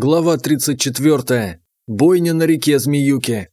Глава 34. Бойня на реке Змеюки.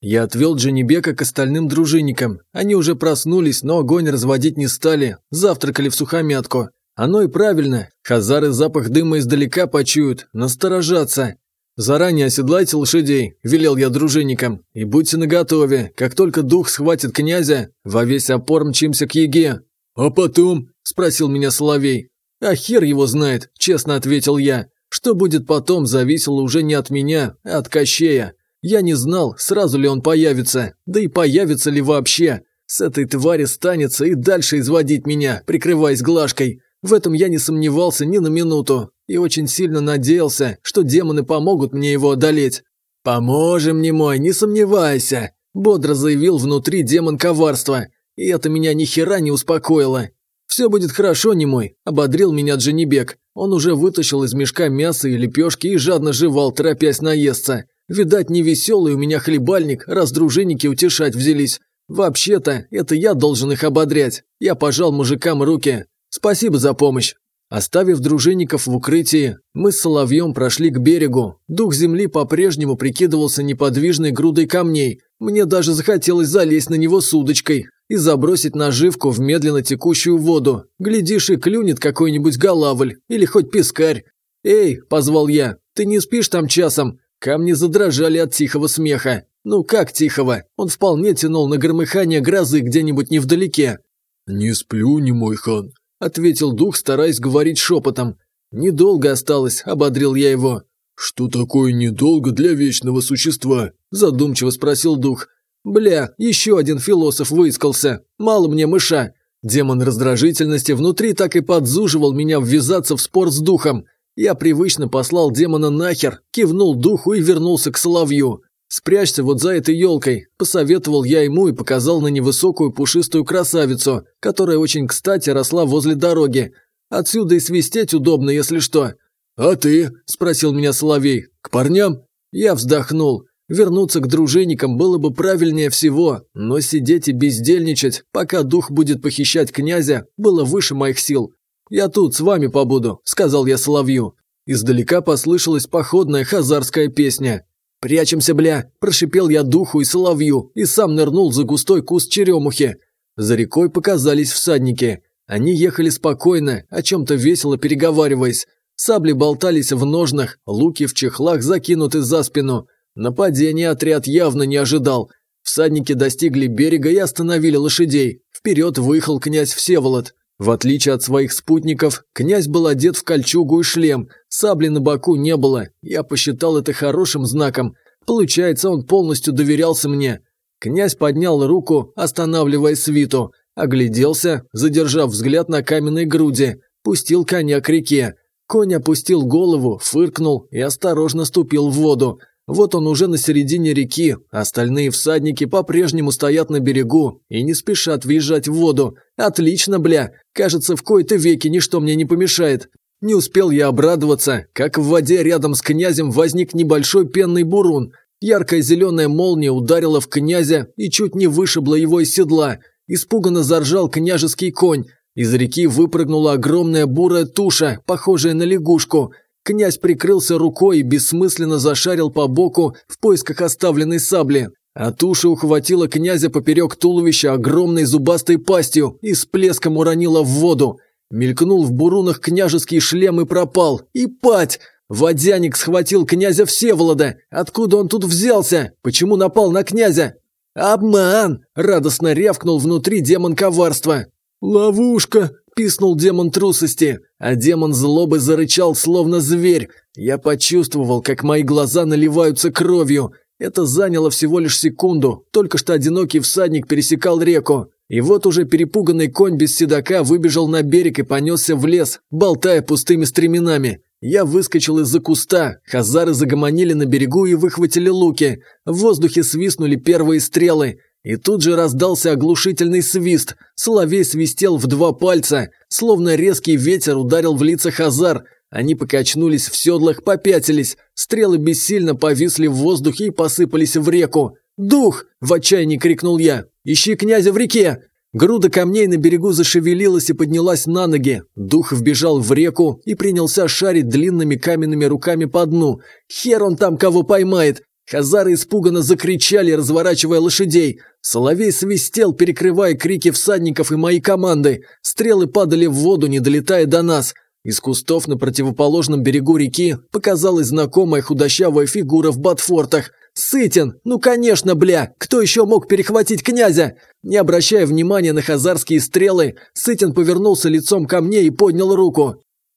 Я отвел Дженнибека к остальным дружинникам. Они уже проснулись, но огонь разводить не стали, завтракали в сухомятку. Оно и правильно. Хазары запах дыма издалека почуют, насторожаться. Заранее оседлайте лошадей, велел я дружинникам. И будьте наготове, как только дух схватит князя, во весь опор мчимся к еге. А потом? – спросил меня Соловей. А хер его знает, честно ответил я. Что будет потом, зависело уже не от меня, а от Кощея. Я не знал, сразу ли он появится, да и появится ли вообще. С этой твари станется и дальше изводить меня, прикрываясь глажкой. В этом я не сомневался ни на минуту и очень сильно надеялся, что демоны помогут мне его одолеть. «Поможем, немой, не сомневайся», – бодро заявил внутри демон коварства. И это меня ни хера не успокоило. Все будет хорошо, не мой. ободрил меня Дженнибек. Он уже вытащил из мешка мясо и лепешки и жадно жевал, торопясь наесться. Видать, невеселый у меня хлебальник, раз дружинники утешать взялись. Вообще-то, это я должен их ободрять. Я пожал мужикам руки. Спасибо за помощь. Оставив дружинников в укрытии, мы с Соловьем прошли к берегу. Дух земли по-прежнему прикидывался неподвижной грудой камней. Мне даже захотелось залезть на него с удочкой, и забросить наживку в медленно текущую воду. Глядишь, и клюнет какой-нибудь голавль или хоть пескарь. «Эй!» – позвал я. «Ты не спишь там часом?» Камни задрожали от тихого смеха. Ну как тихого? Он вполне тянул на громыхание грозы где-нибудь невдалеке. «Не сплю, не мой хан», – ответил дух, стараясь говорить шепотом. «Недолго осталось», – ободрил я его. «Что такое недолго для вечного существа?» – задумчиво спросил дух. Бля, еще один философ выискался. Мало мне мыша. Демон раздражительности внутри так и подзуживал меня ввязаться в спор с духом. Я привычно послал демона нахер, кивнул духу и вернулся к соловью. «Спрячься вот за этой елкой», – посоветовал я ему и показал на невысокую пушистую красавицу, которая очень кстати росла возле дороги. Отсюда и свистеть удобно, если что. «А ты?» – спросил меня соловей. «К парням?» Я вздохнул. Вернуться к дружинникам было бы правильнее всего, но сидеть и бездельничать, пока дух будет похищать князя, было выше моих сил. «Я тут с вами побуду», – сказал я Соловью. Издалека послышалась походная хазарская песня. «Прячемся, бля!» – прошипел я духу и Соловью и сам нырнул за густой куст черемухи. За рекой показались всадники. Они ехали спокойно, о чем-то весело переговариваясь. Сабли болтались в ножнах, луки в чехлах закинуты за спину – Нападение отряд явно не ожидал. Всадники достигли берега и остановили лошадей. Вперед выехал князь Всеволод. В отличие от своих спутников, князь был одет в кольчугу и шлем, сабли на боку не было, я посчитал это хорошим знаком. Получается, он полностью доверялся мне. Князь поднял руку, останавливая свиту, огляделся, задержав взгляд на каменной груди, пустил коня к реке. Конь опустил голову, фыркнул и осторожно ступил в воду. Вот он уже на середине реки, остальные всадники по-прежнему стоят на берегу и не спешат въезжать в воду. Отлично, бля, кажется, в кои-то веки ничто мне не помешает. Не успел я обрадоваться, как в воде рядом с князем возник небольшой пенный бурун. Яркая зеленая молния ударила в князя и чуть не вышибла его из седла. Испуганно заржал княжеский конь. Из реки выпрыгнула огромная бурая туша, похожая на лягушку – Князь прикрылся рукой и бессмысленно зашарил по боку в поисках оставленной сабли. А туша ухватила князя поперек туловища огромной зубастой пастью и с плеском уронила в воду. Мелькнул в бурунах княжеский шлем и пропал. И пать! Водяник схватил князя Всеволода. Откуда он тут взялся? Почему напал на князя? «Обман!» – радостно рявкнул внутри демон коварства. «Ловушка!» Писнул демон трусости, а демон злобы зарычал, словно зверь. Я почувствовал, как мои глаза наливаются кровью. Это заняло всего лишь секунду, только что одинокий всадник пересекал реку. И вот уже перепуганный конь без седока выбежал на берег и понесся в лес, болтая пустыми стременами. Я выскочил из-за куста, хазары загомонили на берегу и выхватили луки. В воздухе свистнули первые стрелы. И тут же раздался оглушительный свист. Соловей свистел в два пальца. Словно резкий ветер ударил в лица Хазар. Они покачнулись в седлах, попятились. Стрелы бессильно повисли в воздухе и посыпались в реку. «Дух!» – в отчаянии крикнул я. «Ищи князя в реке!» Груда камней на берегу зашевелилась и поднялась на ноги. Дух вбежал в реку и принялся шарить длинными каменными руками по дну. «Хер он там кого поймает! Хазары испуганно закричали, разворачивая лошадей. Соловей свистел, перекрывая крики всадников и моей команды. Стрелы падали в воду, не долетая до нас. Из кустов на противоположном берегу реки показалась знакомая худощавая фигура в ботфортах. «Сытин! Ну, конечно, бля! Кто еще мог перехватить князя?» Не обращая внимания на хазарские стрелы, Сытин повернулся лицом ко мне и поднял руку.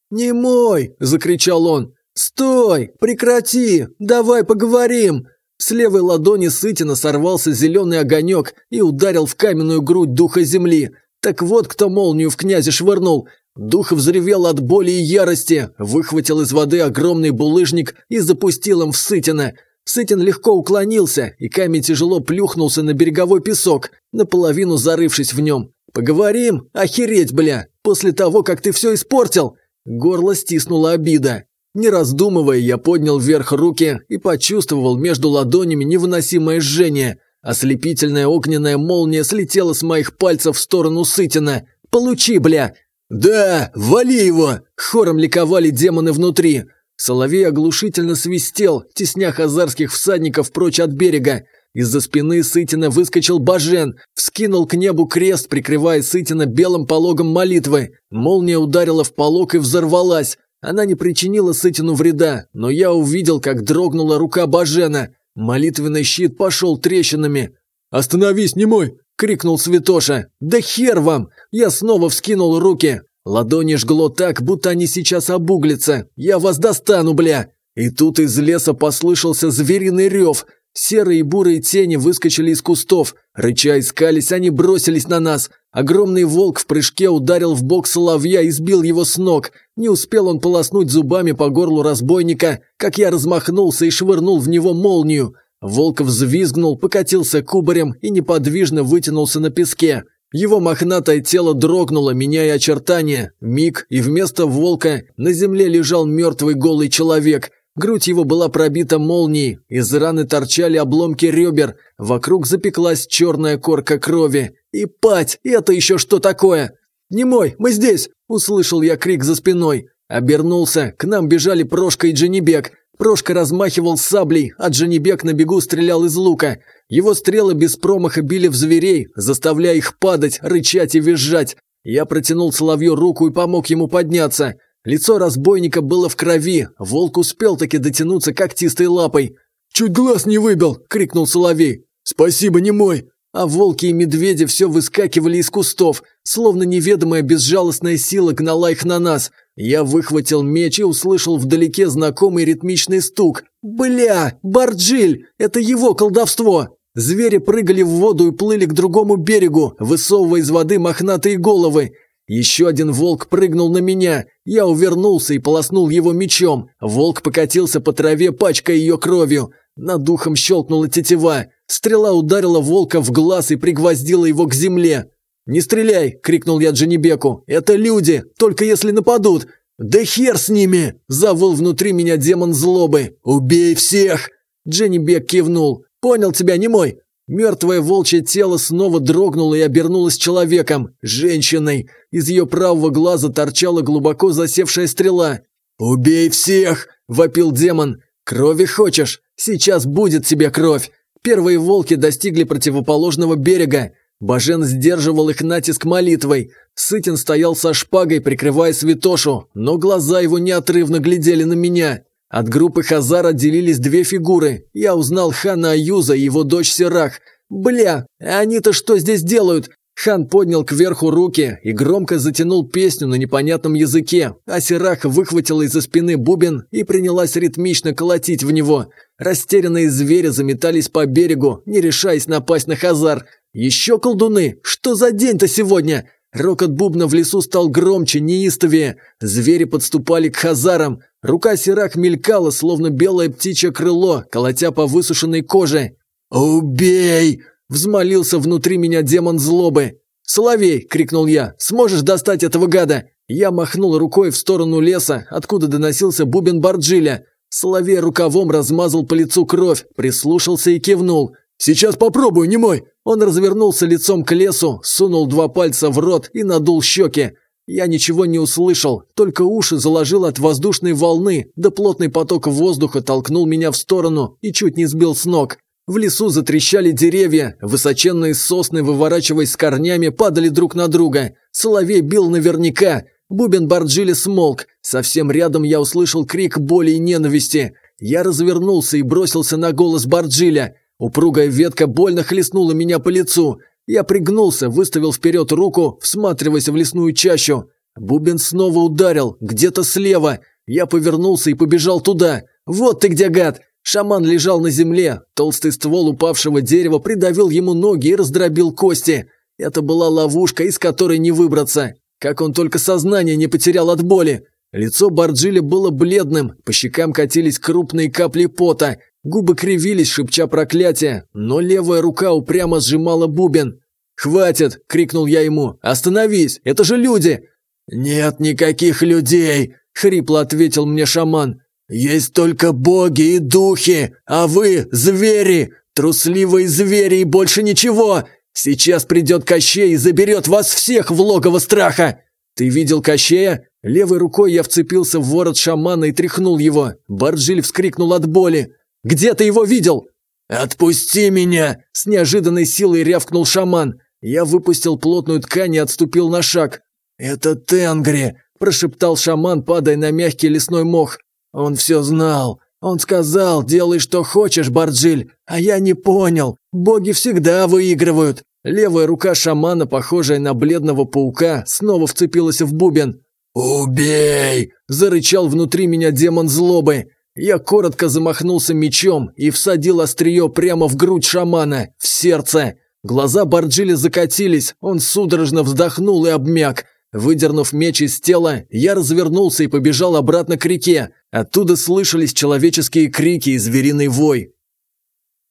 «Не мой!» – закричал он. «Стой! Прекрати! Давай поговорим!» С левой ладони Сытина сорвался зеленый огонек и ударил в каменную грудь духа земли. Так вот кто молнию в князя швырнул. Дух взревел от боли и ярости, выхватил из воды огромный булыжник и запустил им в Сытина. Сытин легко уклонился, и камень тяжело плюхнулся на береговой песок, наполовину зарывшись в нем. «Поговорим? Охереть, бля! После того, как ты все испортил!» Горло стиснула обида. Не раздумывая, я поднял вверх руки и почувствовал между ладонями невыносимое жжение. Ослепительная огненная молния слетела с моих пальцев в сторону Сытина. «Получи, бля!» «Да, вали его!» – хором ликовали демоны внутри. Соловей оглушительно свистел, тесня хазарских всадников прочь от берега. Из-за спины Сытина выскочил Бажен, вскинул к небу крест, прикрывая Сытина белым пологом молитвы. Молния ударила в полог и взорвалась. Она не причинила Сытину вреда, но я увидел, как дрогнула рука Бажена. Молитвенный щит пошел трещинами. «Остановись, немой! крикнул Святоша. «Да хер вам!» Я снова вскинул руки. Ладони жгло так, будто они сейчас обуглятся. «Я вас достану, бля!» И тут из леса послышался звериный рев. Серые и бурые тени выскочили из кустов. Рыча искались, они бросились на нас. Огромный волк в прыжке ударил в бок соловья и сбил его с ног. Не успел он полоснуть зубами по горлу разбойника, как я размахнулся и швырнул в него молнию. Волк взвизгнул, покатился кубарем и неподвижно вытянулся на песке. Его мохнатое тело дрогнуло, меняя очертания. Миг, и вместо волка на земле лежал мертвый голый человек – Грудь его была пробита молнией, из раны торчали обломки ребер, вокруг запеклась черная корка крови. «И пать! Это еще что такое?» Не мой, мы здесь!» – услышал я крик за спиной. Обернулся, к нам бежали Прошка и Джанибек. Прошка размахивал саблей, а Джанибек на бегу стрелял из лука. Его стрелы без промаха били в зверей, заставляя их падать, рычать и визжать. Я протянул Соловью руку и помог ему подняться – Лицо разбойника было в крови, волк успел таки дотянуться когтистой лапой. «Чуть глаз не выбил!» – крикнул Соловей. «Спасибо, не мой!» А волки и медведи все выскакивали из кустов, словно неведомая безжалостная сила гнала их на нас. Я выхватил меч и услышал вдалеке знакомый ритмичный стук. «Бля! Барджиль! Это его колдовство!» Звери прыгали в воду и плыли к другому берегу, высовывая из воды мохнатые головы. Еще один волк прыгнул на меня. Я увернулся и полоснул его мечом. Волк покатился по траве, пачкая ее кровью. Над духом щелкнула тетива. Стрела ударила волка в глаз и пригвоздила его к земле. «Не стреляй!» – крикнул я Джанибеку. «Это люди! Только если нападут!» «Да хер с ними!» – завыл внутри меня демон злобы. «Убей всех!» Дженнибек кивнул. «Понял тебя, не мой. Мертвое волчье тело снова дрогнуло и обернулось человеком, женщиной. Из ее правого глаза торчала глубоко засевшая стрела. «Убей всех!» – вопил демон. «Крови хочешь? Сейчас будет тебе кровь!» Первые волки достигли противоположного берега. Бажен сдерживал их натиск молитвой. Сытин стоял со шпагой, прикрывая святошу, но глаза его неотрывно глядели на меня. От группы хазар отделились две фигуры. Я узнал Хана Аюза и его дочь Сирах. Бля, они-то что здесь делают? Хан поднял кверху руки и громко затянул песню на непонятном языке, а Сирах выхватила из-за спины бубен и принялась ритмично колотить в него. Растерянные звери заметались по берегу, не решаясь напасть на Хазар. «Еще колдуны? Что за день-то сегодня?» Рокот бубна в лесу стал громче, неистовее. Звери подступали к хазарам. Рука сирак мелькала, словно белое птичье крыло, колотя по высушенной коже. «Убей!» – взмолился внутри меня демон злобы. «Соловей!» – крикнул я. «Сможешь достать этого гада?» Я махнул рукой в сторону леса, откуда доносился бубен Барджиля. Соловей рукавом размазал по лицу кровь, прислушался и кивнул. «Сейчас попробую, не мой. Он развернулся лицом к лесу, сунул два пальца в рот и надул щеки. Я ничего не услышал, только уши заложил от воздушной волны, да плотный поток воздуха толкнул меня в сторону и чуть не сбил с ног. В лесу затрещали деревья, высоченные сосны, выворачиваясь с корнями, падали друг на друга. Соловей бил наверняка. Бубен Барджили смолк. Совсем рядом я услышал крик боли и ненависти. Я развернулся и бросился на голос Барджиля. Упругая ветка больно хлестнула меня по лицу. Я пригнулся, выставил вперед руку, всматриваясь в лесную чащу. Бубен снова ударил, где-то слева. Я повернулся и побежал туда. «Вот ты где, гад!» Шаман лежал на земле. Толстый ствол упавшего дерева придавил ему ноги и раздробил кости. Это была ловушка, из которой не выбраться. Как он только сознание не потерял от боли. Лицо Барджили было бледным, по щекам катились крупные капли пота. Губы кривились, шепча проклятие, но левая рука упрямо сжимала бубен. «Хватит!» – крикнул я ему. «Остановись! Это же люди!» «Нет никаких людей!» – хрипло ответил мне шаман. «Есть только боги и духи, а вы – звери! Трусливые звери и больше ничего! Сейчас придет Кощей и заберет вас всех в логово страха!» «Ты видел Кощея?» Левой рукой я вцепился в ворот шамана и тряхнул его. Барджиль вскрикнул от боли. Где ты его видел?» «Отпусти меня!» – с неожиданной силой рявкнул шаман. Я выпустил плотную ткань и отступил на шаг. «Это Тенгри!» – прошептал шаман, падая на мягкий лесной мох. «Он все знал. Он сказал, делай что хочешь, Барджиль, а я не понял. Боги всегда выигрывают». Левая рука шамана, похожая на бледного паука, снова вцепилась в бубен. «Убей!» – зарычал внутри меня демон злобы. Я коротко замахнулся мечом и всадил острие прямо в грудь шамана, в сердце. Глаза Барджили закатились, он судорожно вздохнул и обмяк. Выдернув меч из тела, я развернулся и побежал обратно к реке. Оттуда слышались человеческие крики и звериный вой.